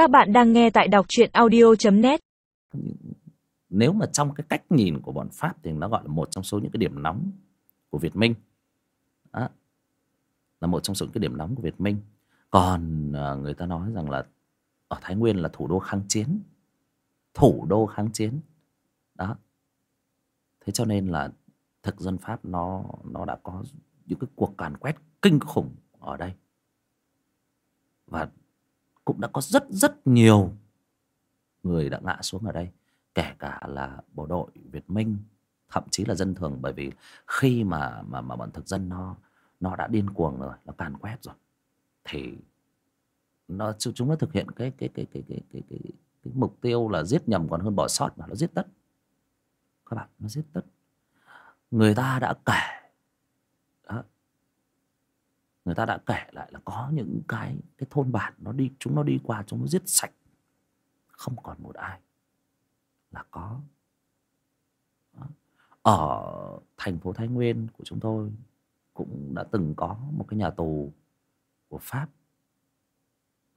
Các bạn đang nghe tại đọc truyện audio.net nếu mà trong cái cách nhìn của bọn Pháp thì nó gọi là một trong số những cái điểm nóng của Việt Minh. Đó. là một trong số những cái điểm nóng của Việt Minh. Còn à, người ta nói rằng là ở Thái Nguyên là thủ đô kháng chiến. Thủ đô kháng chiến. Đó. Thế cho nên là thực dân Pháp nó nó đã có những cái cuộc càn quét kinh khủng ở đây. Và cũng đã có rất rất nhiều người đã ngã xuống ở đây kể cả là bộ đội Việt Minh thậm chí là dân thường bởi vì khi mà mà mà bọn thực dân nó nó đã điên cuồng rồi nó càn quét rồi thì nó chúng nó thực hiện cái cái cái cái cái cái cái, cái mục tiêu là giết nhầm còn hơn bỏ sót mà nó giết tất các bạn nó giết tất người ta đã kể người ta đã kể lại là có những cái cái thôn bản nó đi, chúng nó đi qua, chúng nó giết sạch. Không còn một ai là có. Ở thành phố Thái Nguyên của chúng tôi cũng đã từng có một cái nhà tù của Pháp.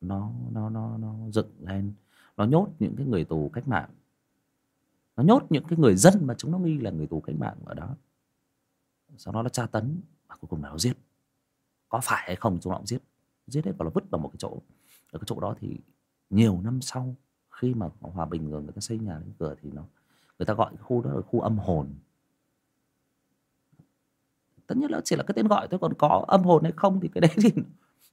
Nó nó nó nó dựng lên, nó nhốt những cái người tù cách mạng. Nó nhốt những cái người dân mà chúng nó nghi là người tù cách mạng ở đó. Sau đó nó tra tấn và cuối cùng là nó giết có phải hay không chúng nó cũng giết giết hết và nó vứt vào một cái chỗ. Ở cái chỗ đó thì nhiều năm sau khi mà hòa bình rồi người ta xây nhà lên cửa thì nó người ta gọi cái khu đó là khu âm hồn. Tất nhiên là chỉ là cái tên gọi thôi còn có âm hồn hay không thì cái đấy thì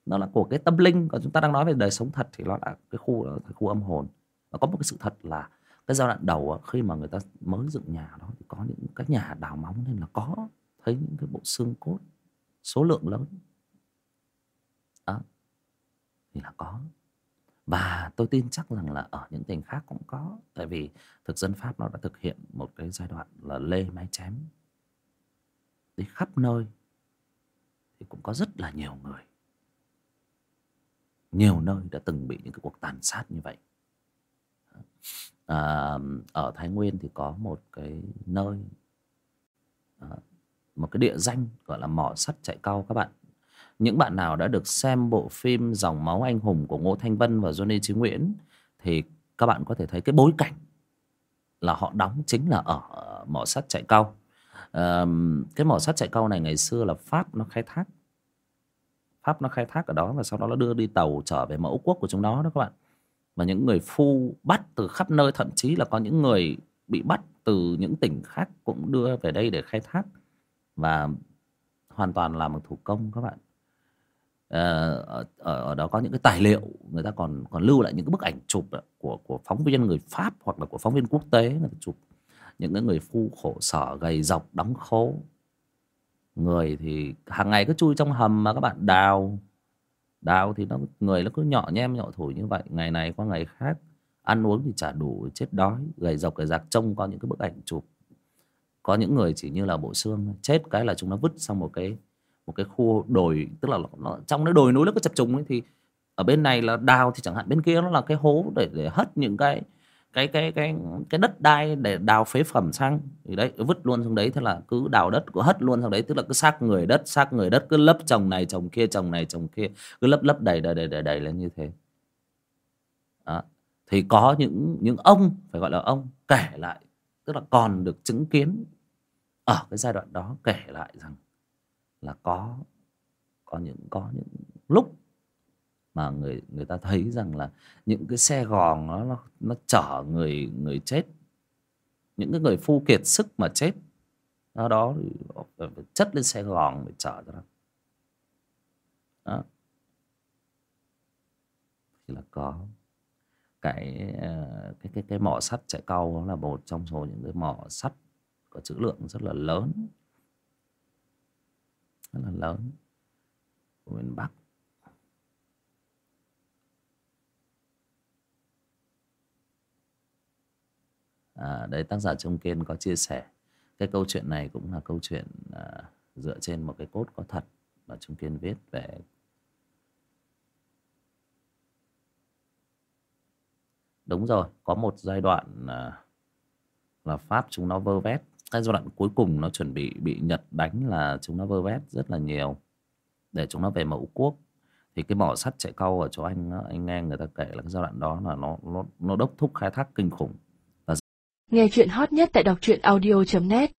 nó là của cái tâm linh. Còn chúng ta đang nói về đời sống thật thì nó là cái khu đó, cái khu âm hồn. Và có một cái sự thật là cái giai đoạn đầu khi mà người ta mới dựng nhà đó thì có những cái nhà đào móng nên là có thấy những cái bộ xương cốt số lượng lớn đó thì là có. Và tôi tin chắc rằng là ở những tỉnh khác cũng có tại vì thực dân pháp nó đã thực hiện một cái giai đoạn là lê máy chém. Đi khắp nơi thì cũng có rất là nhiều người. Nhiều nơi đã từng bị những cái cuộc tàn sát như vậy. À, ở thái nguyên thì có một cái nơi à, một cái địa danh gọi là mỏ sắt chạy cao các bạn những bạn nào đã được xem bộ phim dòng máu anh hùng của ngô thanh vân và johnny chí nguyễn thì các bạn có thể thấy cái bối cảnh là họ đóng chính là ở mỏ sắt chạy cao à, cái mỏ sắt chạy cao này ngày xưa là pháp nó khai thác. Pháp nó khai thác ở đó và sau đó nó đưa đi tàu trở về mẫu quốc của chúng nó đó các bạn. Và những người phu bắt từ khắp nơi thậm chí là có những người bị bắt từ những tỉnh khác cũng đưa về đây để khai thác và hoàn toàn làm bằng thủ công các bạn. Ờ, ở, ở, đó có những cái tài liệu người ta còn còn lưu lại những cái bức ảnh chụp của của phóng viên người pháp hoặc là của phóng viên quốc tế người ta chụp. Những cái người phu khổ sở gầy dọc đóng khố. Người thì hàng ngày cứ chui trong hầm mà các bạn đào. Đào thì nó người nó cứ nhỏ nhem nhỏ thổi như vậy ngày này qua ngày khác. Ăn uống thì chả đủ chết đói gầy dọc gầy giặc trông có những cái bức ảnh chụp. Có những người chỉ như là bộ xương chết cái là chúng nó vứt sang một cái một cái khu đồi tức là nó, trong cái đồi núi nó có chập trùng ấy thì ở bên này là đào thì chẳng hạn bên kia nó là cái hố để để hất những cái cái cái cái cái đất đai để đào phế phẩm sang thì đấy vứt luôn xuống đấy thế là cứ đào đất cứ hất luôn sang đấy tức là cứ xác người đất xác người đất cứ lấp chồng này chồng kia chồng này chồng kia cứ lấp lấp đầy đầy đầy đầy, đầy lên như thế đó. thì có những những ông phải gọi là ông kể lại tức là còn được chứng kiến ở cái giai đoạn đó kể lại rằng là có có những có những lúc mà người người ta thấy rằng là những cái xe gòn nó nó, nó chở người người chết. Những cái người phu kiệt sức mà chết đó đó phải chất lên xe gòn để chở cho nó đó. Thì là có. Cái ờ, cái cái cái mỏ sắt chạy cao là một trong số những cái mỏ sắt có trữ lượng rất là lớn rất là lớn của miền Bắc. À, đây tác giả Trung Kiên có chia sẻ cái câu chuyện này cũng là câu chuyện à, dựa trên một cái cốt có thật mà Trung Kiên viết về. Đúng rồi có một giai đoạn à, là Pháp chúng nó vơ vét cái giai đoạn cuối cùng nó chuẩn bị bị Nhật đánh là chúng nó vơ vét rất là nhiều. Để chúng nó về mẫu quốc. Thì cái mỏ sắt chạy cau ở chỗ anh anh nghe người ta kể là cái giai đoạn đó là nó nó nó đốc thúc khai thác kinh khủng. Nghe chuyện hot nhất tại đọc truyện audio.net